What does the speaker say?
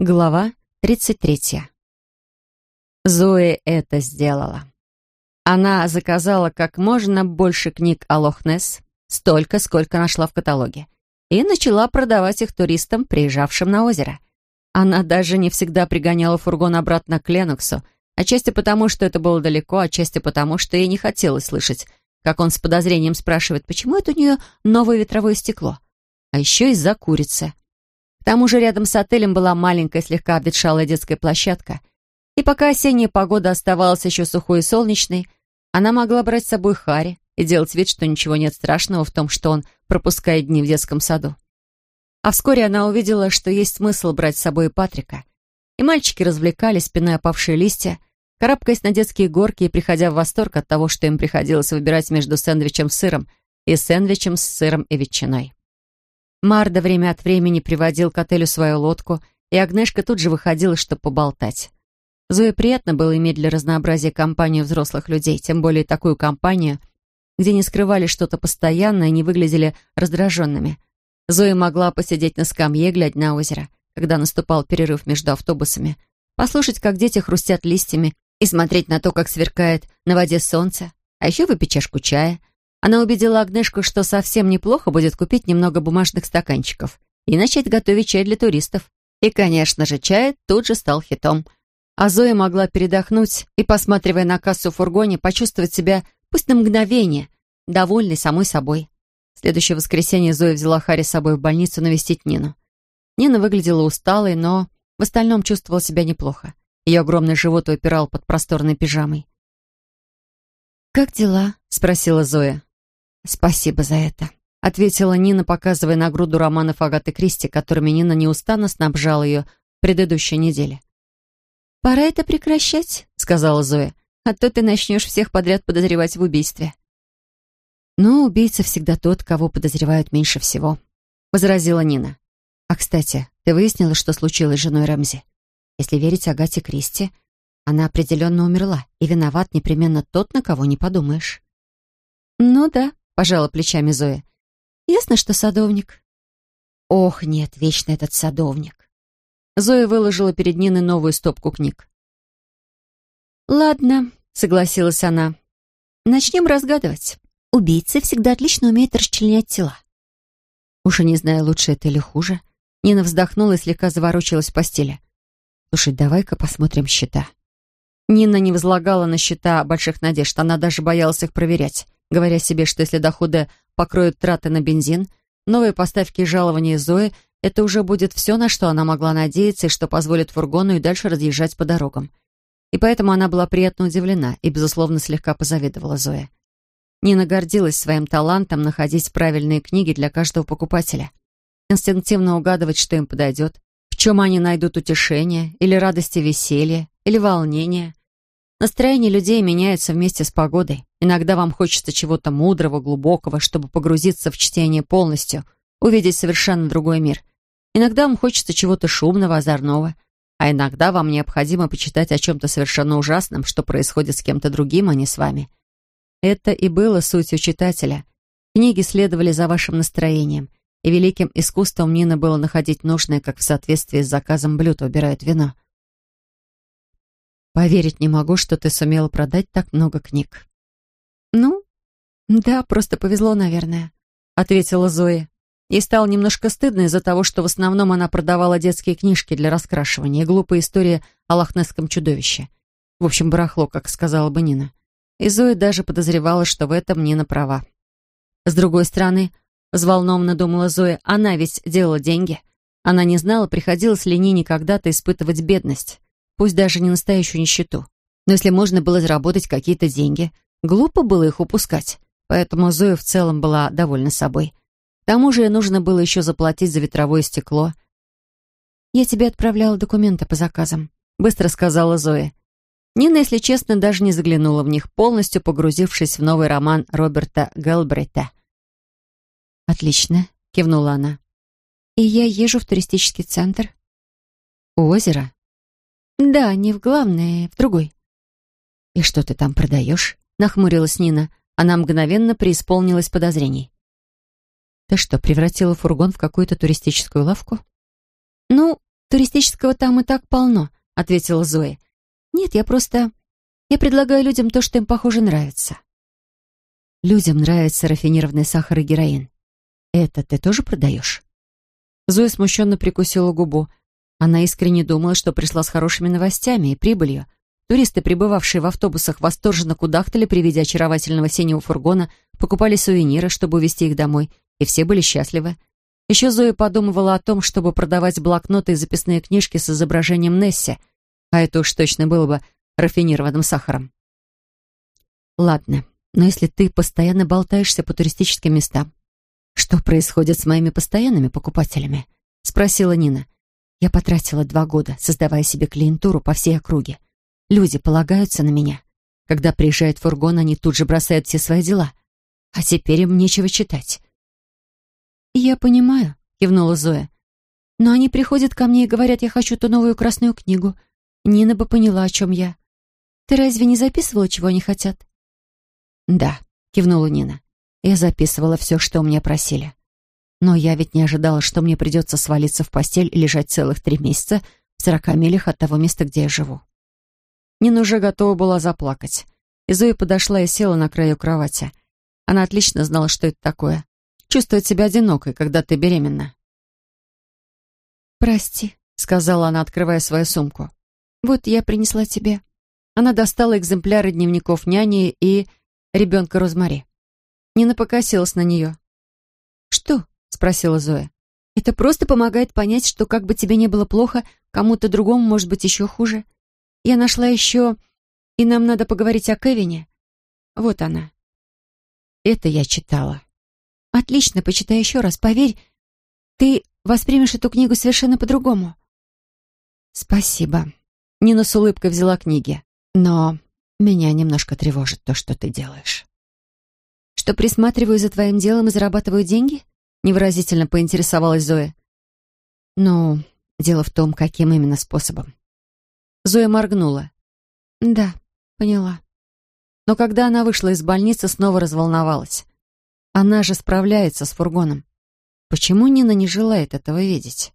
Глава 33. Зои это сделала. Она заказала как можно больше книг о Лохнесс, столько, сколько нашла в каталоге, и начала продавать их туристам, приезжавшим на озеро. Она даже не всегда пригоняла фургон обратно к Леноксу, отчасти потому, что это было далеко, отчасти потому, что ей не хотелось слышать, как он с подозрением спрашивает, почему это у нее новое ветровое стекло. А еще из-за курицы. К тому же рядом с отелем была маленькая, слегка обветшалая детская площадка. И пока осенняя погода оставалась еще сухой и солнечной, она могла брать с собой Хари и делать вид, что ничего нет страшного в том, что он пропускает дни в детском саду. А вскоре она увидела, что есть смысл брать с собой Патрика. И мальчики развлекались, спиной опавшие листья, карабкаясь на детские горки и приходя в восторг от того, что им приходилось выбирать между сэндвичем с сыром и сэндвичем с сыром и ветчиной. Марда время от времени приводил к отелю свою лодку, и Агнешка тут же выходила, чтобы поболтать. Зое приятно было иметь для разнообразия компанию взрослых людей, тем более такую компанию, где не скрывали что-то постоянное и не выглядели раздраженными. Зоя могла посидеть на скамье, глядя на озеро, когда наступал перерыв между автобусами, послушать, как дети хрустят листьями, и смотреть на то, как сверкает на воде солнце, а еще выпить чашку чая — она убедила Агнешку, что совсем неплохо будет купить немного бумажных стаканчиков и начать готовить чай для туристов. И, конечно же, чай тут же стал хитом. А Зоя могла передохнуть и, посматривая на кассу в фургоне, почувствовать себя, пусть на мгновение, довольной самой собой. В следующее воскресенье Зоя взяла Харри с собой в больницу навестить Нину. Нина выглядела усталой, но в остальном чувствовала себя неплохо. Ее огромный живот выпирал под просторной пижамой. «Как дела?» — спросила Зоя. «Спасибо за это», — ответила Нина, показывая на груду романов Агаты Кристи, которыми Нина неустанно снабжала ее в предыдущей неделе. «Пора это прекращать», — сказала Зоя, «а то ты начнешь всех подряд подозревать в убийстве». «Но убийца всегда тот, кого подозревают меньше всего», — возразила Нина. «А, кстати, ты выяснила, что случилось с женой Рэмзи? Если верить Агате Кристи, она определенно умерла, и виноват непременно тот, на кого не подумаешь». «Ну да», — пожала плечами Зоя. «Ясно, что садовник». «Ох, нет, вечно этот садовник». Зоя выложила перед Ниной новую стопку книг. «Ладно», — согласилась она. «Начнем разгадывать. Убийцы всегда отлично умеют расчленять тела». Уж не знаю, лучше это или хуже. Нина вздохнула и слегка заворочилась в постели. «Слушай, давай-ка посмотрим счета». Нина не возлагала на счета больших надежд, она даже боялась их проверять говоря себе, что если доходы покроют траты на бензин, новые поставки и жалования Зои — это уже будет все, на что она могла надеяться и что позволит фургону и дальше разъезжать по дорогам. И поэтому она была приятно удивлена и, безусловно, слегка позавидовала Зое. Нина гордилась своим талантом находить правильные книги для каждого покупателя. Инстинктивно угадывать, что им подойдет, в чем они найдут утешение, или радости веселье, или волнение — Настроение людей меняется вместе с погодой. Иногда вам хочется чего-то мудрого, глубокого, чтобы погрузиться в чтение полностью, увидеть совершенно другой мир. Иногда вам хочется чего-то шумного, озорного. А иногда вам необходимо почитать о чем-то совершенно ужасном, что происходит с кем-то другим, а не с вами. Это и было сутью читателя. Книги следовали за вашим настроением, и великим искусством Нина было находить нужное, как в соответствии с заказом блюд выбирают вино. Поверить не могу, что ты сумела продать так много книг. Ну, да, просто повезло, наверное, ответила Зоя. Ей стало немножко стыдно из-за того, что в основном она продавала детские книжки для раскрашивания и глупые истории о лохнесском чудовище. В общем, барахло, как сказала бы Нина. И Зоя даже подозревала, что в этом Нина права. С другой стороны, взволнованно думала Зоя, она ведь делала деньги. Она не знала, приходилось ли Нине когда-то испытывать бедность пусть даже не настоящую нищету. Но если можно было заработать какие-то деньги, глупо было их упускать. Поэтому Зоя в целом была довольна собой. К тому же нужно было еще заплатить за ветровое стекло. «Я тебе отправляла документы по заказам», — быстро сказала Зоя. Нина, если честно, даже не заглянула в них, полностью погрузившись в новый роман Роберта Гэлбрейта. «Отлично», — кивнула она. «И я езжу в туристический центр». «У озера?» «Да, не в главное, в другой». «И что ты там продаешь?» — нахмурилась Нина. Она мгновенно преисполнилась подозрений. «Ты что, превратила фургон в какую-то туристическую лавку?» «Ну, туристического там и так полно», — ответила Зоя. «Нет, я просто... Я предлагаю людям то, что им, похоже, нравится». «Людям нравится рафинированный сахар и героин. Это ты тоже продаешь?» Зоя смущенно прикусила губу. Она искренне думала, что пришла с хорошими новостями и прибылью. Туристы, прибывавшие в автобусах, восторженно кудахтали при виде очаровательного синего фургона, покупали сувениры, чтобы увезти их домой, и все были счастливы. Еще Зоя подумывала о том, чтобы продавать блокноты и записные книжки с изображением Несси, а это уж точно было бы рафинированным сахаром. «Ладно, но если ты постоянно болтаешься по туристическим местам, что происходит с моими постоянными покупателями?» — спросила Нина. «Я потратила два года, создавая себе клиентуру по всей округе. Люди полагаются на меня. Когда приезжает фургон, они тут же бросают все свои дела. А теперь им нечего читать. «Я понимаю», — кивнула Зоя. «Но они приходят ко мне и говорят, я хочу ту новую красную книгу. Нина бы поняла, о чем я. Ты разве не записывала, чего они хотят?» «Да», — кивнула Нина. «Я записывала все, что меня просили. Но я ведь не ожидала, что мне придется свалиться в постель и лежать целых три месяца в сорока милях от того места, где я живу». Нина уже готова была заплакать. И Зоя подошла и села на краю кровати. Она отлично знала, что это такое. Чувствовать себя одинокой, когда ты беременна. «Прости», — сказала она, открывая свою сумку. «Вот я принесла тебе». Она достала экземпляры дневников няни и ребенка Розмари. Нина покосилась на нее. «Что?» — спросила Зоя. «Это просто помогает понять, что как бы тебе не было плохо, кому-то другому может быть еще хуже. Я нашла еще... И нам надо поговорить о Кевине. Вот она. Это я читала. Отлично, почитай еще раз. Поверь, ты воспримешь эту книгу совершенно по-другому. Спасибо. Нина с улыбкой взяла книги. Но меня немножко тревожит то, что ты делаешь. Что присматриваю за твоим делом и зарабатываю деньги? Невыразительно поинтересовалась Зоя. Ну, дело в том, каким именно способом. Зоя моргнула. «Да, поняла». Но когда она вышла из больницы, снова разволновалась. Она же справляется с фургоном. Почему Нина не желает этого видеть?